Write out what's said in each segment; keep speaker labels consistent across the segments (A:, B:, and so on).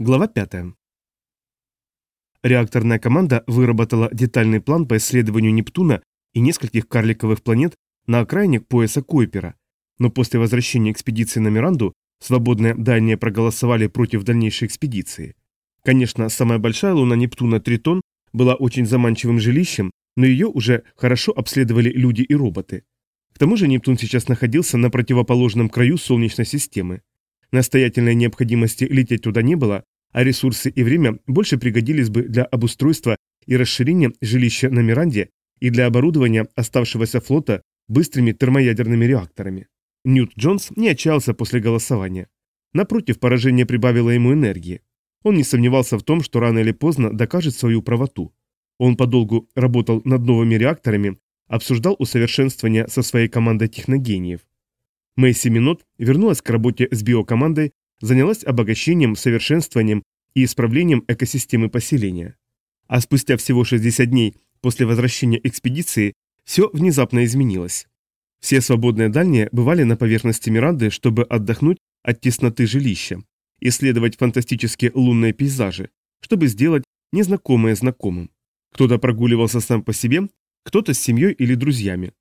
A: Глава 5. Реакторная команда выработала детальный план по исследованию Нептуна и нескольких карликовых планет на окраине пояса Койпера, но после возвращения экспедиции на Миранду свободные дальние проголосовали против дальнейшей экспедиции. Конечно, самая большая луна Нептуна Тритон была очень заманчивым жилищем, но ее уже хорошо обследовали люди и роботы. К тому же Нептун сейчас находился на противоположном краю Солнечной системы. Настоятельной необходимости лететь туда не было, а ресурсы и время больше пригодились бы для обустройства и расширения жилища на Миранде и для оборудования оставшегося флота быстрыми термоядерными реакторами. Ньют Джонс не отчаялся после голосования. Напротив, поражение прибавило ему энергии. Он не сомневался в том, что рано или поздно докажет свою правоту. Он подолгу работал над новыми реакторами, обсуждал усовершенствование со своей командой техногениев. Мэйси Минот вернулась к работе с биокомандой, занялась обогащением, совершенствованием и исправлением экосистемы поселения. А спустя всего 60 дней после возвращения экспедиции все внезапно изменилось. Все свободные дальние бывали на поверхности Миранды, чтобы отдохнуть от тесноты жилища, исследовать фантастические лунные пейзажи, чтобы сделать незнакомое знакомым. Кто-то прогуливался сам по себе, кто-то с семьей или друзьями.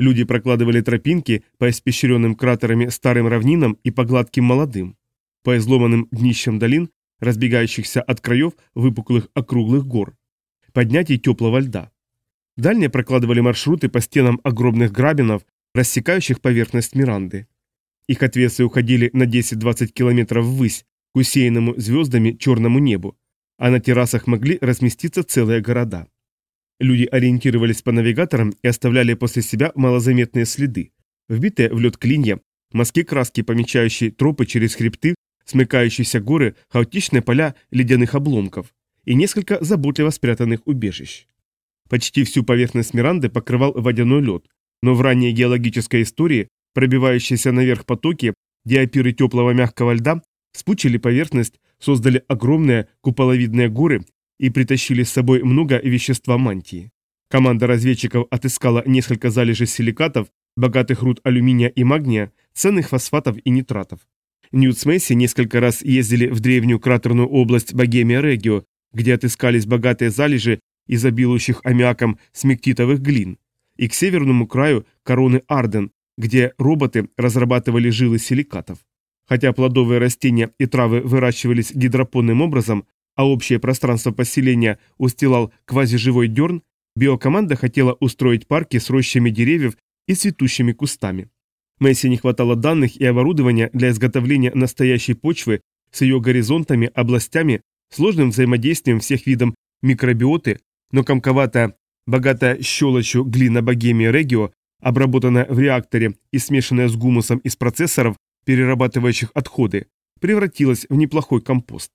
A: Люди прокладывали тропинки по испещренным кратерами старым равнинам и по гладким молодым, по изломанным днищам долин, разбегающихся от краев выпуклых округлых гор, поднятий теплого льда. Дальние прокладывали маршруты по стенам огромных грабинов, рассекающих поверхность Миранды. Их отвесы уходили на 10-20 километров ввысь, к усеянному звездами черному небу, а на террасах могли разместиться целые города. Люди ориентировались по навигаторам и оставляли после себя малозаметные следы. Вбитые в лед клинья, мазки краски, помечающие тропы через хребты, смыкающиеся горы, хаотичные поля ледяных обломков и несколько заботливо спрятанных убежищ. Почти всю поверхность Миранды покрывал водяной лед, но в ранней геологической истории пробивающиеся наверх потоки, диапиры теплого мягкого льда, спучили поверхность, создали огромные куполовидные горы и притащили с собой много вещества мантии. Команда разведчиков отыскала несколько залежей силикатов, богатых руд алюминия и магния, ценных фосфатов и нитратов. Ньют с несколько раз ездили в древнюю кратерную область Богемия-Регио, где отыскались богатые залежи изобилующих аммиаком смектитовых глин, и к северному краю короны Арден, где роботы разрабатывали жилы силикатов. Хотя плодовые растения и травы выращивались гидропонным образом, а общее пространство поселения устилал квазиживой дерн, биокоманда хотела устроить парки с рощами деревьев и цветущими кустами. Месси не хватало данных и оборудования для изготовления настоящей почвы с ее горизонтами, областями, сложным взаимодействием всех видов микробиоты, но комковатая, богатая щелочью глина богемии регио, обработанная в реакторе и смешанная с гумусом из процессоров, перерабатывающих отходы, превратилась в неплохой компост.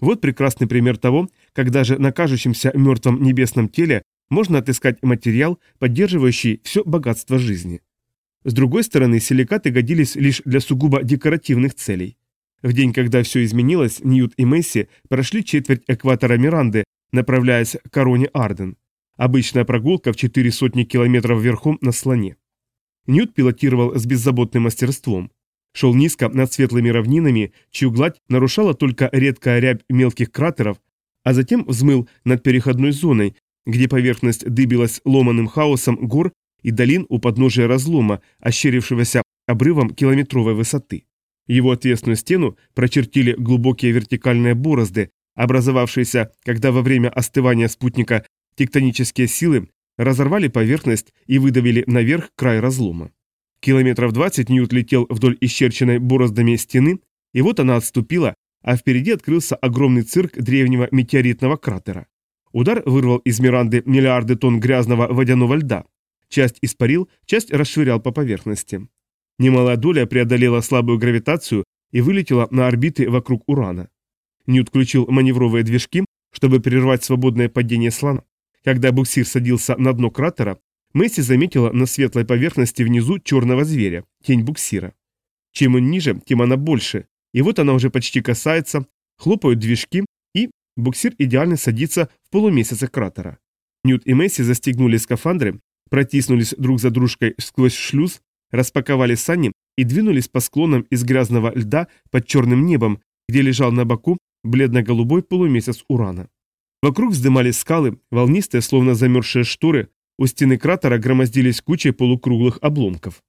A: Вот прекрасный пример того, как даже на кажущемся мертвом небесном теле можно отыскать материал, поддерживающий все богатство жизни. С другой стороны, силикаты годились лишь для сугубо декоративных целей. В день, когда все изменилось, Ньют и Месси прошли четверть экватора Миранды, направляясь к короне Арден. Обычная прогулка в четыре сотни километров верхом на слоне. Ньют пилотировал с беззаботным мастерством. Шел низко над светлыми равнинами, чью гладь нарушала только редкая рябь мелких кратеров, а затем взмыл над переходной зоной, где поверхность дыбилась ломаным хаосом гор и долин у подножия разлома, ощерившегося обрывом километровой высоты. Его отвесную стену прочертили глубокие вертикальные борозды, образовавшиеся, когда во время остывания спутника тектонические силы разорвали поверхность и выдавили наверх край разлома. Километров 20 Ньют летел вдоль исчерченной бороздами стены, и вот она отступила, а впереди открылся огромный цирк древнего метеоритного кратера. Удар вырвал из Миранды миллиарды тонн грязного водяного льда. Часть испарил, часть расшвырял по поверхности. Немалая доля преодолела слабую гравитацию и вылетела на орбиты вокруг Урана. Ньют включил маневровые движки, чтобы прервать свободное падение слона. Когда буксир садился на дно кратера, Месси заметила на светлой поверхности внизу черного зверя, тень буксира. Чем он ниже, тем она больше, и вот она уже почти касается, хлопают движки, и буксир идеально садится в полумесяце кратера. Ньют и Месси застегнули скафандры, протиснулись друг за дружкой сквозь шлюз, распаковали сани и двинулись по склонам из грязного льда под черным небом, где лежал на боку бледно-голубой полумесяц Урана. Вокруг вздымались скалы, волнистые, словно замерзшие шторы, у стены кратера громоздились кучи полукруглых обломков.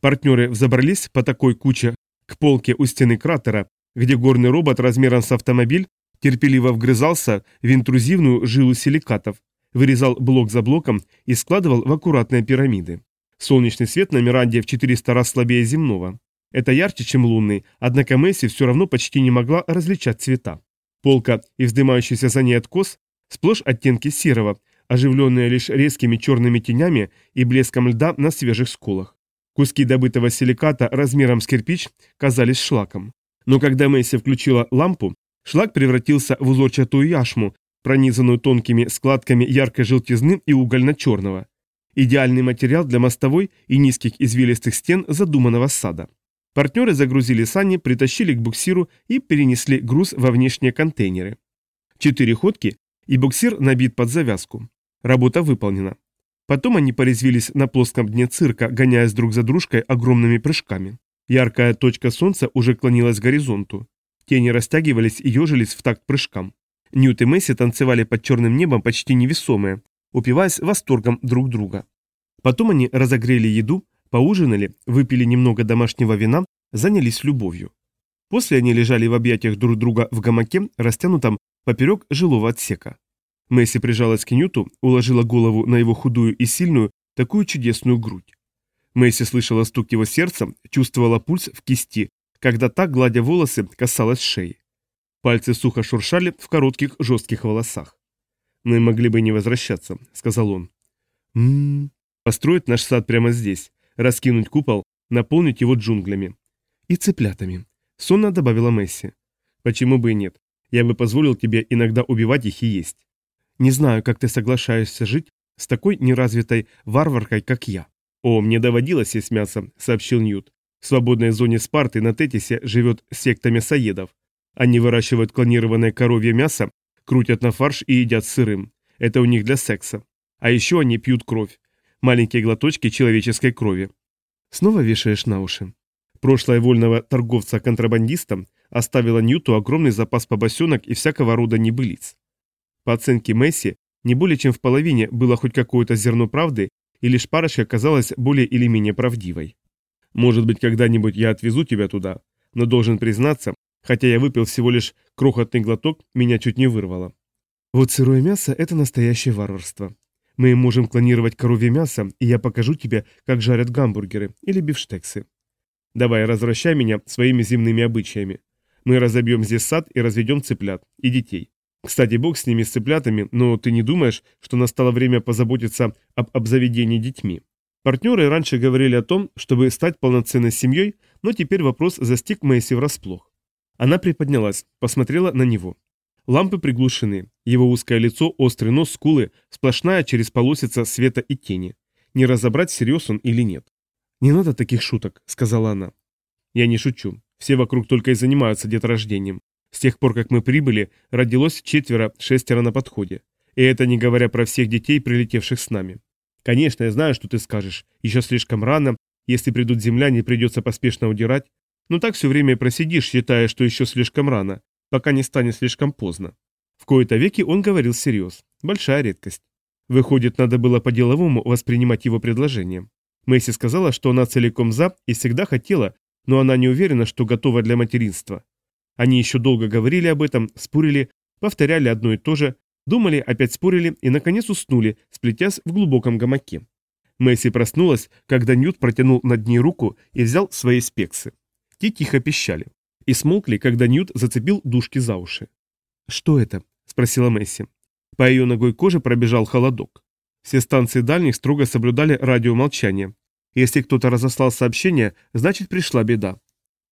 A: Партнеры взобрались по такой куче к полке у стены кратера, где горный робот размером с автомобиль терпеливо вгрызался в интрузивную жилу силикатов, вырезал блок за блоком и складывал в аккуратные пирамиды. Солнечный свет на Миранде в 400 раз слабее земного. Это ярче, чем лунный, однако Месси все равно почти не могла различать цвета. Полка и вздымающийся за ней откос сплошь оттенки серого, оживленные лишь резкими черными тенями и блеском льда на свежих скулах. Куски добытого силиката размером с кирпич казались шлаком. Но когда Месси включила лампу, шлак превратился в узорчатую яшму, пронизанную тонкими складками яркой желтизны и угольно-черного. Идеальный материал для мостовой и низких извилистых стен задуманного сада. Партнеры загрузили сани, притащили к буксиру и перенесли груз во внешние контейнеры. Четыре ходки, и буксир набит под завязку. Работа выполнена. Потом они порезвились на плоском дне цирка, гоняясь друг за дружкой огромными прыжками. Яркая точка солнца уже клонилась к горизонту. Тени растягивались и ежились в такт прыжкам. Ньют и Месси танцевали под черным небом почти невесомые, упиваясь восторгом друг друга. Потом они разогрели еду, Поужинали, выпили немного домашнего вина, занялись любовью. После они лежали в объятиях друг друга в гамаке, растянутом поперек жилого отсека. Месси прижалась к Ньюту, уложила голову на его худую и сильную, такую чудесную грудь. Месси слышала стук его сердца, чувствовала пульс в кисти, когда так, гладя волосы, касалась шеи. Пальцы сухо шуршали в коротких жестких волосах. «Мы могли бы не возвращаться», — сказал он. «М-м-м, построить наш сад прямо здесь раскинуть купол, наполнить его джунглями. И цыплятами. Сонно добавила Месси. Почему бы и нет? Я бы позволил тебе иногда убивать их и есть. Не знаю, как ты соглашаешься жить с такой неразвитой варваркой, как я. О, мне доводилось есть мясо, сообщил Ньют. В свободной зоне Спарты на Тетисе живет секта мясоедов. Они выращивают клонированное коровье мясо, крутят на фарш и едят сырым. Это у них для секса. А еще они пьют кровь маленькие глоточки человеческой крови. Снова вешаешь на уши. Прошлое вольного торговца-контрабандиста оставило Ньюту огромный запас побосенок и всякого рода небылиц. По оценке Месси, не более чем в половине было хоть какое-то зерно правды, и лишь парочка оказалась более или менее правдивой. Может быть, когда-нибудь я отвезу тебя туда, но должен признаться, хотя я выпил всего лишь крохотный глоток, меня чуть не вырвало. Вот сырое мясо – это настоящее варварство. Мы можем клонировать коровье мясо, и я покажу тебе, как жарят гамбургеры или бифштексы. Давай, развращай меня своими земными обычаями. Мы разобьем здесь сад и разведем цыплят. И детей. Кстати, бог с ними с цыплятами, но ты не думаешь, что настало время позаботиться об обзаведении детьми? Партнеры раньше говорили о том, чтобы стать полноценной семьей, но теперь вопрос застиг Мэйси врасплох. Она приподнялась, посмотрела на него. Лампы приглушены. Его узкое лицо, острый нос, скулы, сплошная через полосица света и тени. Не разобрать, всерьез он или нет. «Не надо таких шуток», — сказала она. «Я не шучу. Все вокруг только и занимаются деторождением. С тех пор, как мы прибыли, родилось четверо, шестеро на подходе. И это не говоря про всех детей, прилетевших с нами. Конечно, я знаю, что ты скажешь. Еще слишком рано. Если придут земляне, придется поспешно удирать. Но так все время просидишь, считая, что еще слишком рано пока не станет слишком поздно. В кои-то веки он говорил всерьез. Большая редкость. Выходит, надо было по-деловому воспринимать его предложение. Мэйси сказала, что она целиком за и всегда хотела, но она не уверена, что готова для материнства. Они еще долго говорили об этом, спорили, повторяли одно и то же, думали, опять спорили и, наконец, уснули, сплетясь в глубоком гамаке. Мэйси проснулась, когда Ньют протянул над ней руку и взял свои спексы. Те тихо пищали и смолкли, когда Ньют зацепил дужки за уши. «Что это?» – спросила Месси. По ее ногой коже пробежал холодок. Все станции дальних строго соблюдали радиомолчание. Если кто-то разослал сообщение, значит пришла беда.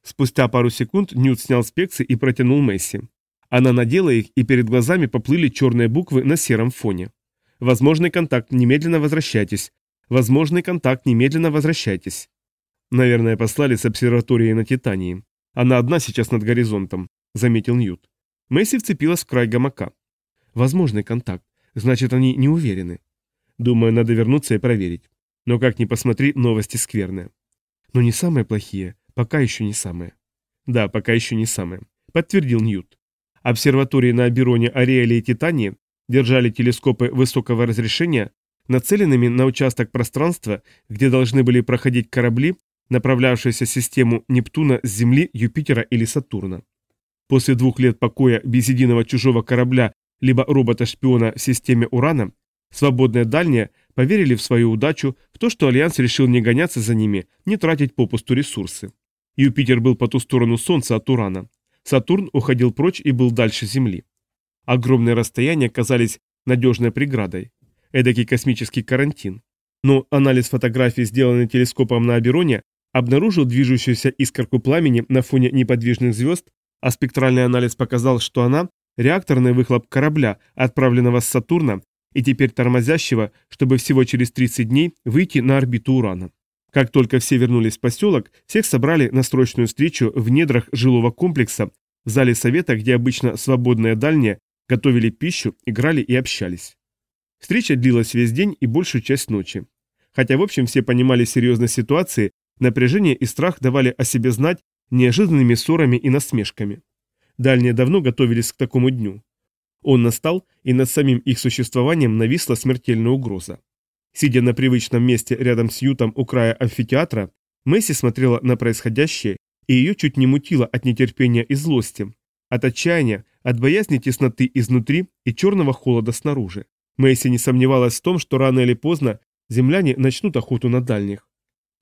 A: Спустя пару секунд Ньют снял спексы и протянул Месси. Она надела их, и перед глазами поплыли черные буквы на сером фоне. «Возможный контакт, немедленно возвращайтесь. Возможный контакт, немедленно возвращайтесь». Наверное, послали с обсерватории на Титании. Она одна сейчас над горизонтом, заметил Ньют. Месси вцепилась в край гамака. Возможный контакт. Значит, они не уверены. Думаю, надо вернуться и проверить. Но как ни посмотри, новости скверные. Но не самые плохие. Пока еще не самые. Да, пока еще не самые. Подтвердил Ньют. Обсерватории на Абероне, Ариэле и Титании держали телескопы высокого разрешения, нацеленными на участок пространства, где должны были проходить корабли, направлявшиеся в систему Нептуна с Земли, Юпитера или Сатурна. После двух лет покоя без единого чужого корабля либо робота-шпиона в системе Урана, свободные дальние поверили в свою удачу, в то, что Альянс решил не гоняться за ними, не тратить попусту ресурсы. Юпитер был по ту сторону Солнца от Урана. Сатурн уходил прочь и был дальше Земли. Огромные расстояния казались надежной преградой. Эдакий космический карантин. Но анализ фотографий, сделанный телескопом на Абероне, обнаружил движущуюся искорку пламени на фоне неподвижных звезд, а спектральный анализ показал, что она – реакторный выхлоп корабля, отправленного с Сатурна и теперь тормозящего, чтобы всего через 30 дней выйти на орбиту Урана. Как только все вернулись в поселок, всех собрали на срочную встречу в недрах жилого комплекса, в зале совета, где обычно свободные дальние готовили пищу, играли и общались. Встреча длилась весь день и большую часть ночи. Хотя в общем все понимали серьезность ситуации, напряжение и страх давали о себе знать неожиданными ссорами и насмешками. Дальние давно готовились к такому дню. Он настал, и над самим их существованием нависла смертельная угроза. Сидя на привычном месте рядом с Ютом у края амфитеатра, Месси смотрела на происходящее, и ее чуть не мутило от нетерпения и злости, от отчаяния, от боязни тесноты изнутри и черного холода снаружи. Мэйси не сомневалась в том, что рано или поздно земляне начнут охоту на дальних.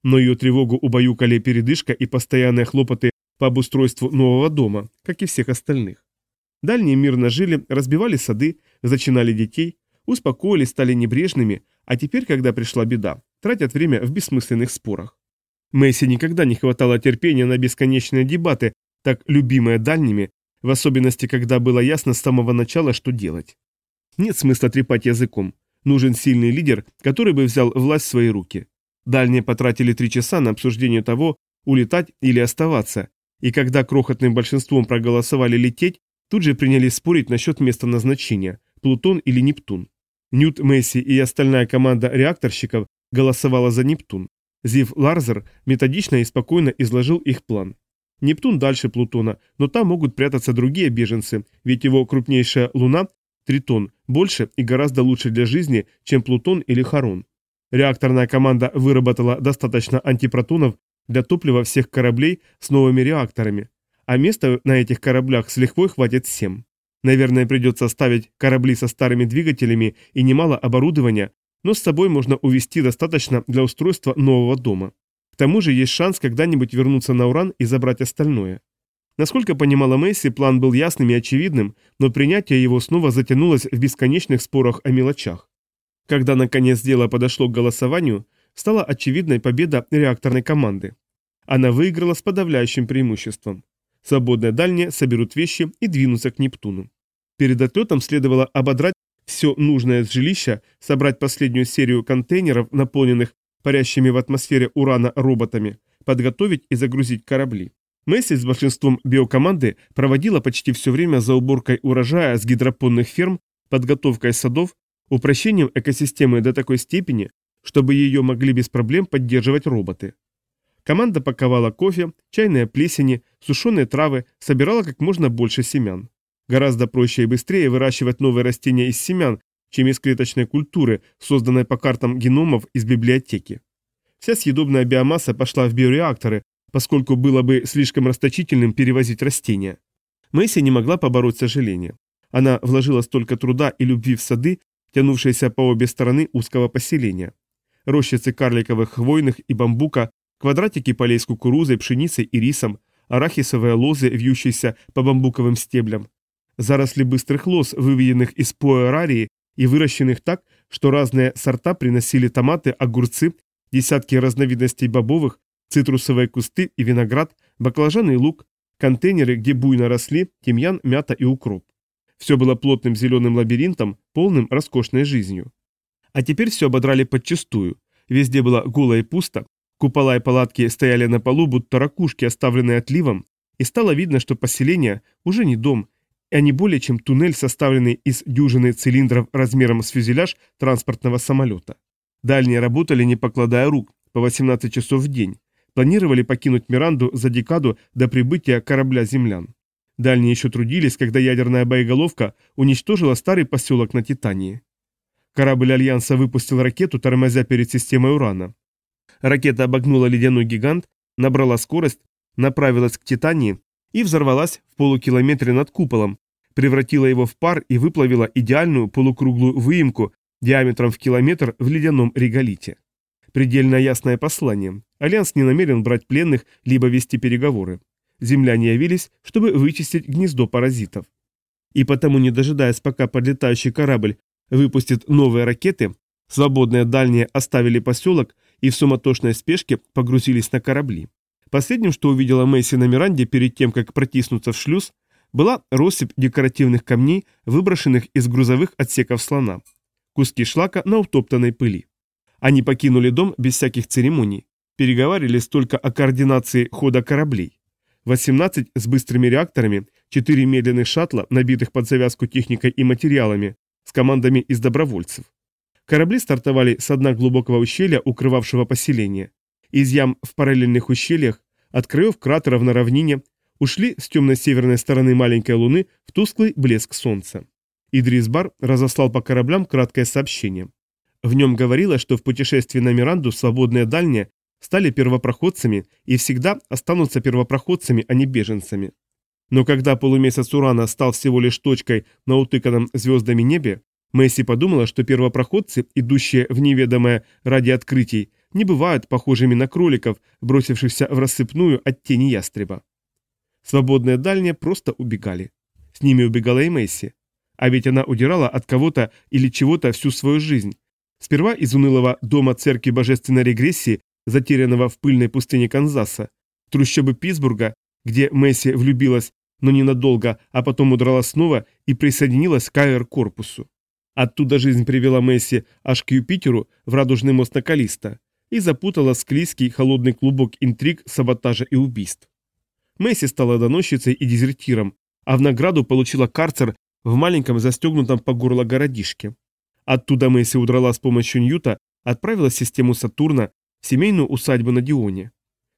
A: Но ее тревогу убаюкали передышка и постоянные хлопоты по обустройству нового дома, как и всех остальных. Дальние мирно жили, разбивали сады, зачинали детей, успокоились, стали небрежными, а теперь, когда пришла беда, тратят время в бессмысленных спорах. Мэйси никогда не хватало терпения на бесконечные дебаты, так любимые дальними, в особенности, когда было ясно с самого начала, что делать. Нет смысла трепать языком. Нужен сильный лидер, который бы взял власть в свои руки. Дальние потратили три часа на обсуждение того, улетать или оставаться, и когда крохотным большинством проголосовали лететь, тут же принялись спорить насчет места назначения – Плутон или Нептун. Ньют Месси и остальная команда реакторщиков голосовала за Нептун. Зив Ларзер методично и спокойно изложил их план. Нептун дальше Плутона, но там могут прятаться другие беженцы, ведь его крупнейшая луна, Тритон, больше и гораздо лучше для жизни, чем Плутон или Харон. Реакторная команда выработала достаточно антипротонов для топлива всех кораблей с новыми реакторами, а места на этих кораблях с лихвой хватит всем. Наверное, придется ставить корабли со старыми двигателями и немало оборудования, но с собой можно увезти достаточно для устройства нового дома. К тому же есть шанс когда-нибудь вернуться на Уран и забрать остальное. Насколько понимала Мэйси, план был ясным и очевидным, но принятие его снова затянулось в бесконечных спорах о мелочах. Когда наконец дело подошло к голосованию, стала очевидной победа реакторной команды. Она выиграла с подавляющим преимуществом. Свободные дальние соберут вещи и двинутся к Нептуну. Перед отлетом следовало ободрать все нужное с жилища, собрать последнюю серию контейнеров, наполненных парящими в атмосфере урана роботами, подготовить и загрузить корабли. Месси с большинством биокоманды проводила почти все время за уборкой урожая с гидропонных ферм, подготовкой садов, упрощением экосистемы до такой степени, чтобы ее могли без проблем поддерживать роботы. Команда паковала кофе, чайные плесени, сушеные травы, собирала как можно больше семян. Гораздо проще и быстрее выращивать новые растения из семян, чем из клеточной культуры, созданной по картам геномов из библиотеки. Вся съедобная биомасса пошла в биореакторы, поскольку было бы слишком расточительным перевозить растения. Мэйси не могла побороть сожаление. Она вложила столько труда и любви в сады, тянувшиеся по обе стороны узкого поселения. Рощицы карликовых хвойных и бамбука, квадратики полей с кукурузой, пшеницей и рисом, арахисовые лозы, вьющиеся по бамбуковым стеблям, заросли быстрых лоз, выведенных из поэрарии и выращенных так, что разные сорта приносили томаты, огурцы, десятки разновидностей бобовых, цитрусовые кусты и виноград, баклажаны и лук, контейнеры, где буйно росли тимьян, мята и укроп. Все было плотным зеленым лабиринтом, полным роскошной жизнью. А теперь все ободрали подчистую. Везде было голо и пусто, купола и палатки стояли на полу, будто ракушки, оставленные отливом, и стало видно, что поселение уже не дом, а не более чем туннель, составленный из дюжины цилиндров размером с фюзеляж транспортного самолета. Дальние работали, не покладая рук, по 18 часов в день. Планировали покинуть Миранду за декаду до прибытия корабля землян. Дальние еще трудились, когда ядерная боеголовка уничтожила старый поселок на Титании. Корабль Альянса выпустил ракету, тормозя перед системой Урана. Ракета обогнула ледяной гигант, набрала скорость, направилась к Титании и взорвалась в полукилометре над куполом, превратила его в пар и выплавила идеальную полукруглую выемку диаметром в километр в ледяном реголите. Предельно ясное послание. Альянс не намерен брать пленных, либо вести переговоры. Земляне явились, чтобы вычистить гнездо паразитов. И потому, не дожидаясь, пока подлетающий корабль выпустит новые ракеты, свободные дальние оставили поселок и в суматошной спешке погрузились на корабли. Последним, что увидела Мэйси на Миранде перед тем, как протиснуться в шлюз, была россыпь декоративных камней, выброшенных из грузовых отсеков слона. Куски шлака на утоптанной пыли. Они покинули дом без всяких церемоний, переговаривались только о координации хода кораблей. 18 с быстрыми реакторами, 4 медленных шаттла, набитых под завязку техникой и материалами, с командами из добровольцев. Корабли стартовали с дна глубокого ущелья, укрывавшего поселение. Из ям в параллельных ущельях, от краев кратеров на равнине, ушли с темно-северной стороны маленькой луны в тусклый блеск солнца. Идрис Бар разослал по кораблям краткое сообщение. В нем говорилось, что в путешествии на Миранду свободные дальние стали первопроходцами и всегда останутся первопроходцами, а не беженцами. Но когда полумесяц Урана стал всего лишь точкой на утыканном звездами небе, Месси подумала, что первопроходцы, идущие в неведомое ради открытий, не бывают похожими на кроликов, бросившихся в рассыпную от тени ястреба. Свободные дальние просто убегали. С ними убегала и Месси. А ведь она удирала от кого-то или чего-то всю свою жизнь. Сперва из унылого дома церкви божественной регрессии, затерянного в пыльной пустыне Канзаса, трущобы Питтсбурга, где Месси влюбилась, но ненадолго, а потом удрала снова и присоединилась к аэр-корпусу. Оттуда жизнь привела Месси аж к Юпитеру в радужный мост на Калиста и запутала склизкий холодный клубок интриг, саботажа и убийств. Месси стала доносчицей и дезертиром, а в награду получила карцер в маленьком застегнутом по горло городишке. Оттуда Месси удрала с помощью Ньюта, отправилась в систему Сатурна, в семейную усадьбу на Дионе.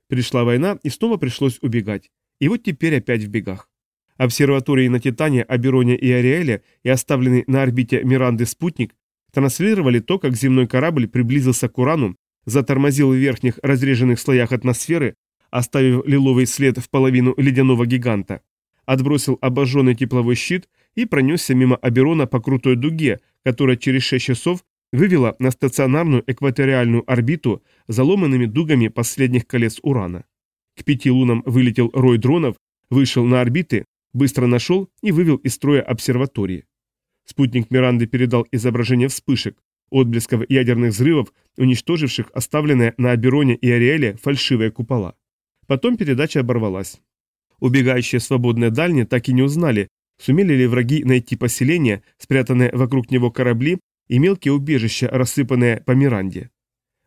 A: Пришла война, и снова пришлось убегать. И вот теперь опять в бегах. Обсерватории на Титане, Абероне и Ариэле и оставленный на орбите Миранды спутник транслировали то, как земной корабль приблизился к Урану, затормозил в верхних разреженных слоях атмосферы оставив лиловый след в половину ледяного гиганта, отбросил обожженный тепловой щит и пронесся мимо Аберона по крутой дуге, которая через 6 часов вывела на стационарную экваториальную орбиту заломанными дугами последних колец Урана. К пяти лунам вылетел рой дронов, вышел на орбиты, быстро нашел и вывел из строя обсерватории. Спутник Миранды передал изображение вспышек, отблесков ядерных взрывов, уничтоживших оставленные на Абероне и Ариэле фальшивые купола. Потом передача оборвалась. Убегающие свободные дальние так и не узнали, сумели ли враги найти поселение, спрятанные вокруг него корабли и мелкие убежища, рассыпанные по Миранде.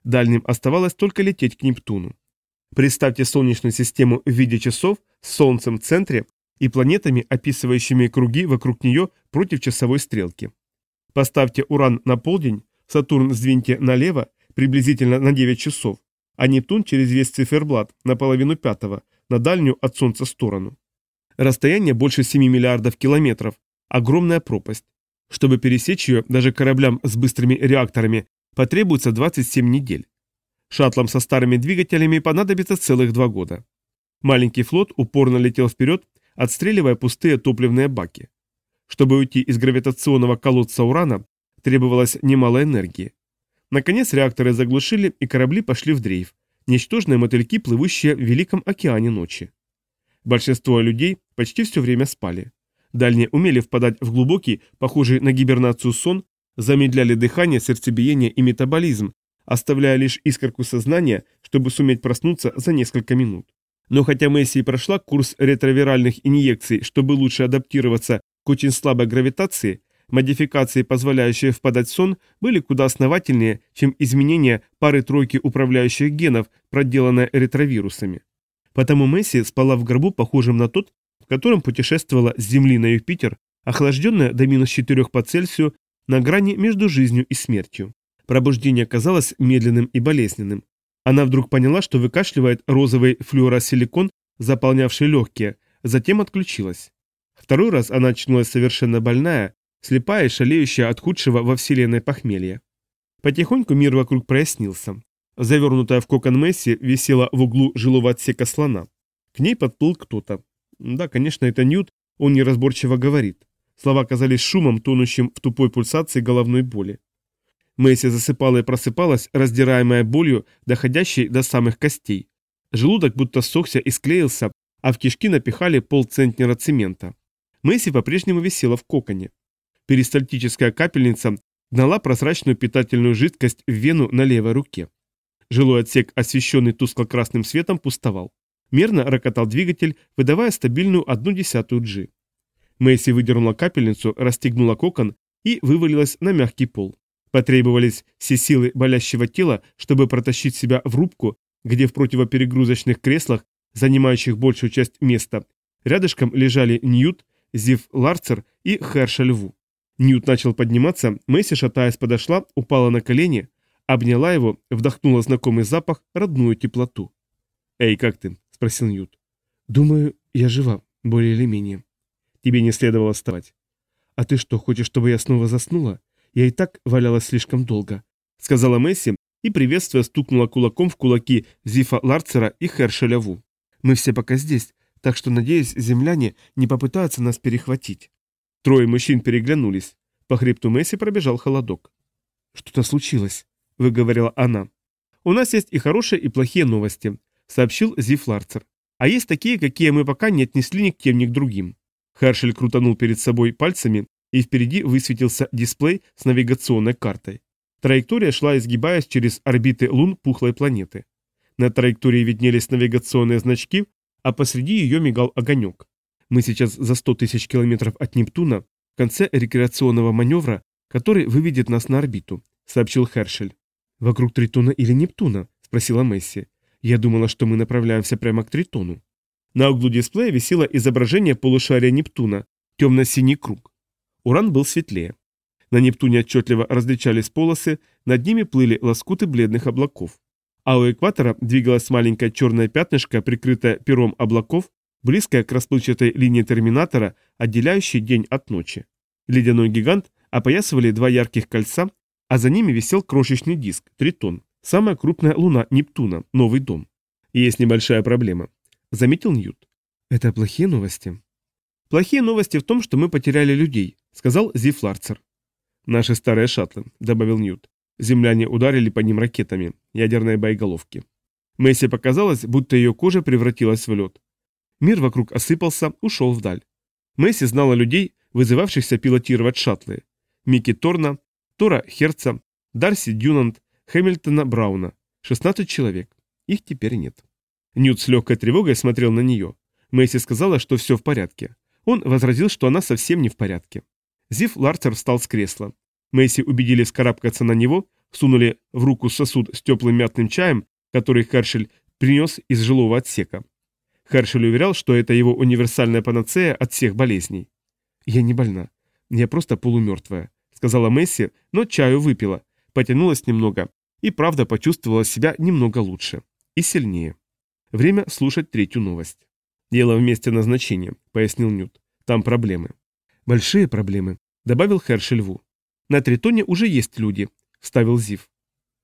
A: Дальним оставалось только лететь к Нептуну. Представьте Солнечную систему в виде часов с Солнцем в центре и планетами, описывающими круги вокруг нее против часовой стрелки. Поставьте Уран на полдень, Сатурн сдвиньте налево, приблизительно на 9 часов, а Нептун через весь циферблат, на половину пятого, на дальнюю от Солнца сторону. Расстояние больше 7 миллиардов километров, огромная пропасть. Чтобы пересечь ее, даже кораблям с быстрыми реакторами потребуется 27 недель. Шаттлам со старыми двигателями понадобится целых два года. Маленький флот упорно летел вперед, отстреливая пустые топливные баки. Чтобы уйти из гравитационного колодца урана, требовалось немало энергии. Наконец реакторы заглушили, и корабли пошли в дрейф. Ничтожные мотыльки, плывущие в Великом океане ночи. Большинство людей почти все время спали. Дальние умели впадать в глубокий, похожий на гибернацию сон, замедляли дыхание, сердцебиение и метаболизм, оставляя лишь искорку сознания, чтобы суметь проснуться за несколько минут. Но хотя Месси прошла курс ретровиральных инъекций, чтобы лучше адаптироваться к очень слабой гравитации, Модификации, позволяющие впадать в сон, были куда основательнее, чем изменения пары-тройки управляющих генов, проделанные ретровирусами. Потому Месси спала в гробу, похожем на тот, в котором путешествовала с Земли на Юпитер, охлажденная до минус 4 по Цельсию, на грани между жизнью и смертью. Пробуждение казалось медленным и болезненным. Она вдруг поняла, что выкашливает розовый флюоросиликон, заполнявший легкие, затем отключилась. Второй раз она очнулась совершенно больная, слепая и шалеющая от худшего во вселенной похмелья. Потихоньку мир вокруг прояснился. Завернутая в кокон Месси висела в углу жилого отсека слона. К ней подплыл кто-то. Да, конечно, это Ньют, он неразборчиво говорит. Слова казались шумом, тонущим в тупой пульсации головной боли. Месси засыпала и просыпалась, раздираемая болью, доходящей до самых костей. Желудок будто сохся и склеился, а в кишки напихали полцентнера цемента. Месси по-прежнему висела в коконе. Перистальтическая капельница гнала прозрачную питательную жидкость в вену на левой руке. Жилой отсек, освещенный тускло-красным светом, пустовал. Мерно рокотал двигатель, выдавая стабильную одну десятую G. Мэйси выдернула капельницу, расстегнула кокон и вывалилась на мягкий пол. Потребовались все силы болящего тела, чтобы протащить себя в рубку, где в противоперегрузочных креслах, занимающих большую часть места, рядышком лежали Ньют, Зив Ларцер и Херша Льву. Ньют начал подниматься, Мэйси, шатаясь, подошла, упала на колени, обняла его, вдохнула знакомый запах, родную теплоту. «Эй, как ты?» – спросил Ньют. «Думаю, я жива, более или менее. Тебе не следовало вставать». «А ты что, хочешь, чтобы я снова заснула? Я и так валялась слишком долго», — сказала Месси и, приветствуя, стукнула кулаком в кулаки Зифа Ларцера и Хершеля Ву. «Мы все пока здесь, так что, надеюсь, земляне не попытаются нас перехватить». Трое мужчин переглянулись. По хребту Месси пробежал холодок. «Что-то случилось», — выговорила она. «У нас есть и хорошие, и плохие новости», — сообщил Зиф Ларцер. «А есть такие, какие мы пока не отнесли ни к тем, ни к другим. Хершель крутанул перед собой пальцами, и впереди высветился дисплей с навигационной картой. Траектория шла, изгибаясь через орбиты лун пухлой планеты. На траектории виднелись навигационные значки, а посреди ее мигал огонек. Мы сейчас за 100 тысяч километров от Нептуна, в конце рекреационного маневра, который выведет нас на орбиту, сообщил Хершель. «Вокруг Тритона или Нептуна?» – спросила Месси. «Я думала, что мы направляемся прямо к Тритону». На углу дисплея висело изображение полушария Нептуна, темно-синий круг. Уран был светлее. На Нептуне отчетливо различались полосы, над ними плыли лоскуты бледных облаков. А у экватора двигалось маленькое черное пятнышко, прикрытое пером облаков, близкое к расплывчатой линии терминатора, отделяющей день от ночи. Ледяной гигант опоясывали два ярких кольца, а за ними висел крошечный диск, Тритон, самая крупная луна Нептуна, новый дом. Есть небольшая проблема заметил Ньют. Это плохие новости. Плохие новости в том, что мы потеряли людей, сказал Зиф Ларцер. Наши старые шаттлы, добавил Ньют. Земляне ударили по ним ракетами, ядерные боеголовки. Месси показалось, будто ее кожа превратилась в лед. Мир вокруг осыпался, ушел вдаль. Месси знала людей, вызывавшихся пилотировать шаттлы. Микки Торна, Тора Херца, Дарси Дюнант, Хэмилтона Брауна. 16 человек. Их теперь нет. Ньют с легкой тревогой смотрел на нее. Мэйси сказала, что все в порядке. Он возразил, что она совсем не в порядке. Зив Ларцер встал с кресла. Мэйси убедили вскарабкаться на него, сунули в руку сосуд с теплым мятным чаем, который Хершель принес из жилого отсека. Хершель уверял, что это его универсальная панацея от всех болезней. «Я не больна. Я просто полумертвая», — сказала Месси, но чаю выпила, потянулась немного и правда почувствовала себя немного лучше и сильнее. Время слушать третью новость. «Дело в месте назначения», — пояснил Нют. «Там проблемы». «Большие проблемы», — добавил Хершель Ву. «На Тритоне уже есть люди», — вставил Зив.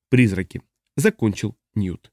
A: «Призраки», — закончил Ньют.